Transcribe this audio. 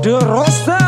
The Rosa.